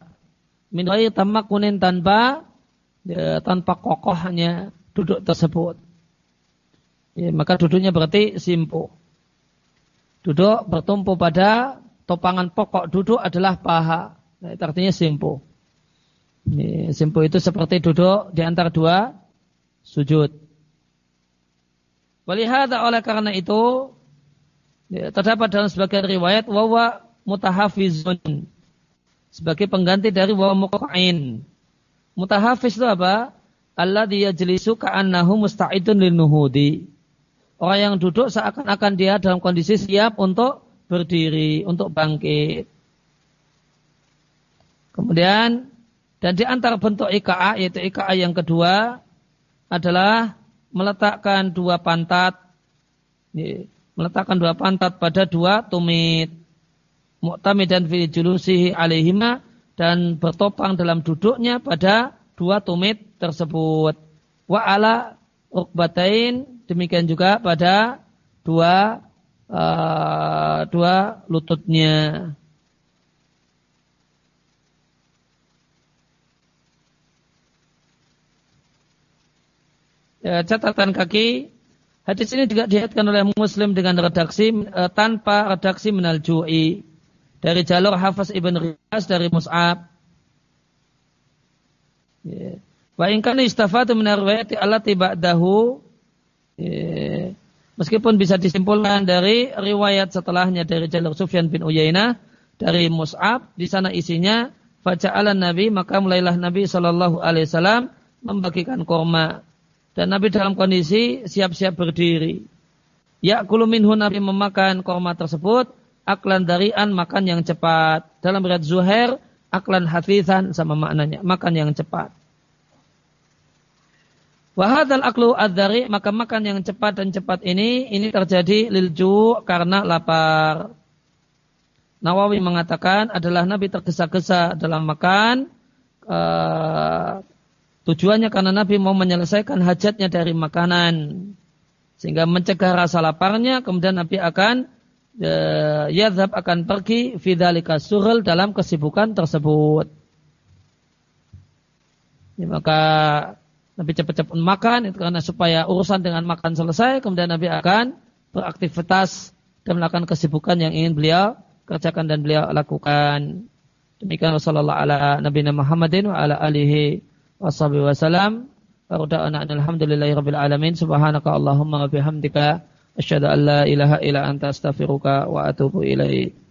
min ghairi tamakunin tanpa ya, tanpa kokohnya duduk tersebut. Ya, maka duduknya berarti simpu. Duduk bertumpu pada topangan pokok duduk adalah paha. Nah, itu artinya simpu. Ya, simpu itu seperti duduk di antara dua sujud. Walihada oleh karena itu ya, terdapat dalam sebagian riwayat wawa mutahafizun sebagai pengganti dari wa muqa'in. Mutahafiz itu apa? Allah dia jelisu ka'annahu musta'idun lil nuhudi. Orang yang duduk seakan-akan dia dalam kondisi siap untuk berdiri, untuk bangkit. Kemudian dan di antara bentuk IKA yaitu IKA yang kedua adalah meletakkan dua pantat meletakkan dua pantat pada dua tumit mu'tamidan fi julusihi alaihima dan bertopang dalam duduknya pada dua tumit tersebut. Wa ala ukbatain demikian juga pada dua uh, dua lututnya. Ya, catatan kaki Hadis ini juga dilihatkan oleh Muslim dengan redaksi uh, tanpa redaksi minal ju'i dari jalur Hafiz Ibn Riyas dari Mus'ab. Ya. Wa in kana istafatu min riwayati allati ba'dahu ya. meskipun bisa disimpulkan dari riwayat setelahnya dari jalur Sufyan bin Uyainah dari Mus'ab di sana isinya faja'ala Nabi maka mulailah Nabi sallallahu alaihi wasallam membagikan korma dan Nabi dalam kondisi siap-siap berdiri. Ya minhu Nabi memakan korma tersebut aklan darian makan yang cepat. Dalam berat Zuhair, aklan hafizan sama maknanya, makan yang cepat. Wahadal aklu adzari maka makan yang cepat dan cepat ini ini terjadi lilju karena lapar. Nawawi mengatakan adalah Nabi tergesa-gesa dalam makan uh, tujuannya karena Nabi mau menyelesaikan hajatnya dari makanan sehingga mencegah rasa laparnya kemudian Nabi akan Ya, yadhab akan pergi fidalika surul dalam kesibukan tersebut. Ya, maka Nabi cepat-cepat makan itu karena supaya urusan dengan makan selesai kemudian Nabi akan beraktivitas dan melakukan kesibukan yang ingin beliau kerjakan dan beliau lakukan. Demikian Rasulullah ala Nabi Muhammadin wa ala alihi washabihi wasallam. Wa alhamdulillahi rabbil alamin. Subhanaka Allahumma wa bihamdika. Asyhadu an la ilaha illa anta astaghfiruka wa atubu ilaik.